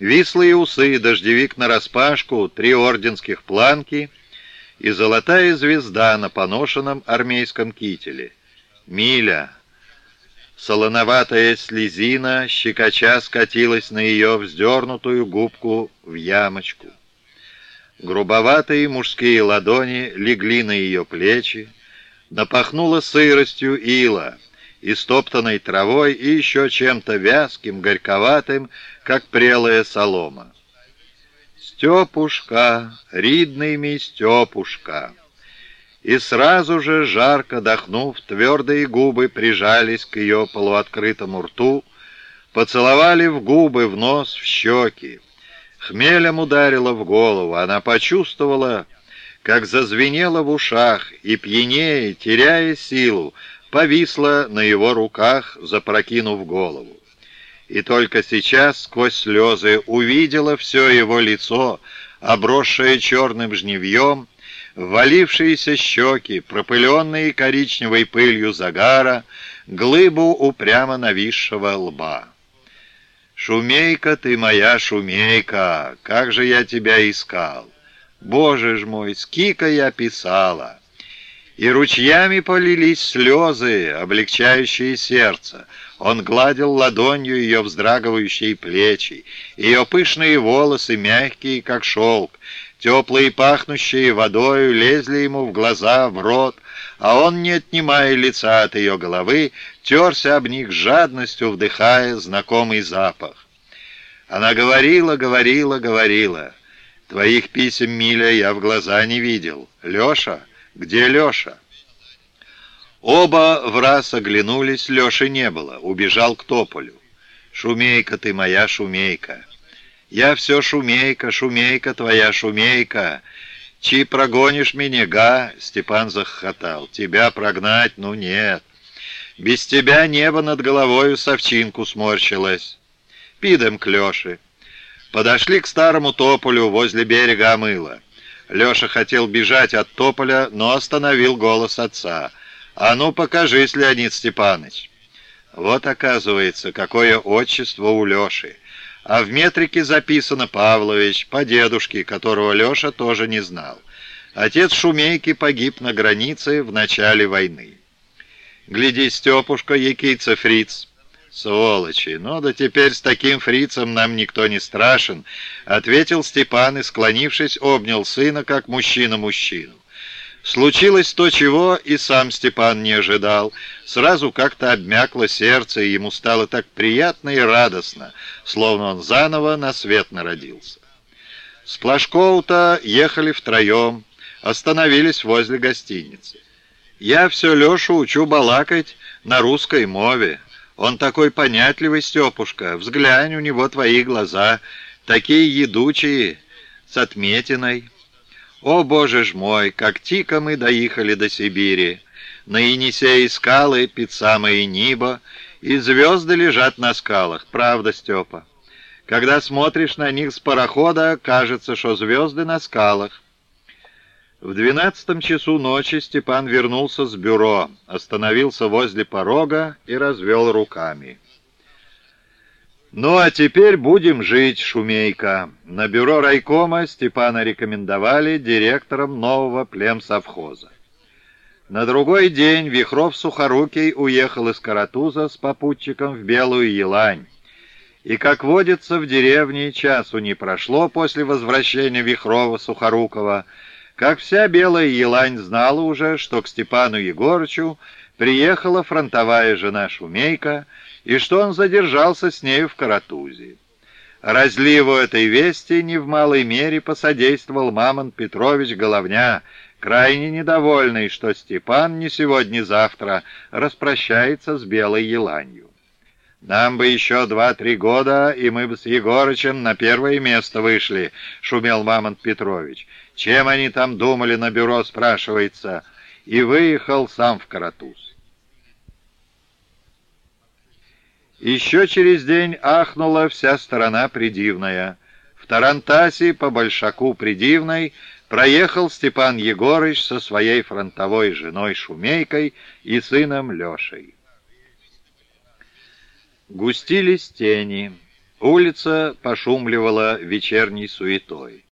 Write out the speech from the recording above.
Вислые усы, дождевик нараспашку, три орденских планки и золотая звезда на поношенном армейском кителе. Миля. Солоноватая слезина, щекоча скатилась на ее вздернутую губку в ямочку. Грубоватые мужские ладони легли на ее плечи, напахнуло сыростью ила, истоптанной травой и еще чем-то вязким, горьковатым, как прелая солома. «Степушка, ридный ми Степушка!» И сразу же, жарко дохнув, твердые губы прижались к ее полуоткрытому рту, поцеловали в губы, в нос, в щеки. Хмелем ударила в голову, она почувствовала, как зазвенело в ушах, и пьянее, теряя силу, повисла на его руках, запрокинув голову. И только сейчас, сквозь слезы, увидела все его лицо, обросшее черным жневьем, ввалившиеся щеки, пропыленные коричневой пылью загара, глыбу упрямо нависшего лба. «Шумейка ты моя, шумейка, как же я тебя искал! Боже ж мой, скика я писала!» И ручьями полились слезы, облегчающие сердце. Он гладил ладонью ее вздрагивающие плечи, ее пышные волосы, мягкие, как шелк, теплые, пахнущие водою, лезли ему в глаза, в рот, а он, не отнимая лица от ее головы, терся об них жадностью, вдыхая знакомый запах. Она говорила, говорила, говорила. «Твоих писем, Миля, я в глаза не видел. Леша, где Леша?» Оба в раз оглянулись, Леши не было, убежал к тополю. «Шумейка ты моя, шумейка!» «Я все шумейка, шумейка твоя, шумейка!» «Чи прогонишь меня, га?» — Степан захохотал. «Тебя прогнать? Ну нет!» «Без тебя небо над головою совчинку сморщилось!» «Пидем к Леше!» Подошли к старому тополю возле берега Амыла. Леша хотел бежать от тополя, но остановил голос отца. «А ну, покажись, Леонид Степанович!» Вот, оказывается, какое отчество у Леши. А в метрике записано Павлович, по дедушке, которого Леша тоже не знал. Отец Шумейки погиб на границе в начале войны. «Гляди, Степушка, якийца фриц!» «Сволочи! Ну да теперь с таким фрицем нам никто не страшен», — ответил Степан и, склонившись, обнял сына, как мужчина мужчину. Случилось то, чего и сам Степан не ожидал. Сразу как-то обмякло сердце, и ему стало так приятно и радостно, словно он заново на свет народился. С Плашкоута ехали втроем, остановились возле гостиницы. «Я все Лешу учу балакать на русской мове. Он такой понятливый, Степушка. Взглянь, у него твои глаза, такие едучие, с отметиной». О, Боже ж мой, как тико мы доехали до Сибири! На Енисее скалы, під самое небо, и звезды лежат на скалах, правда, Степа? Когда смотришь на них с парохода, кажется, что звезды на скалах. В двенадцатом часу ночи Степан вернулся с бюро, остановился возле порога и развел руками. «Ну, а теперь будем жить, Шумейка». На бюро райкома Степана рекомендовали директором нового племсовхоза. На другой день Вихров-Сухорукий уехал из Каратуза с попутчиком в Белую Елань. И, как водится, в деревне часу не прошло после возвращения Вихрова-Сухорукова, как вся Белая Елань знала уже, что к Степану Егорычу приехала фронтовая жена Шумейка — и что он задержался с нею в Каратузе. Разливу этой вести не в малой мере посодействовал Мамонт Петрович Головня, крайне недовольный, что Степан не сегодня, ни завтра распрощается с Белой Еланью. «Нам бы еще два-три года, и мы бы с Егорычем на первое место вышли», — шумел Мамонт Петрович. «Чем они там думали на бюро?» — спрашивается. И выехал сам в Каратуз. Еще через день ахнула вся сторона Придивная. В Тарантасе по Большаку Придивной проехал Степан Егорыч со своей фронтовой женой Шумейкой и сыном Лешей. Густились тени. Улица пошумливала вечерней суетой.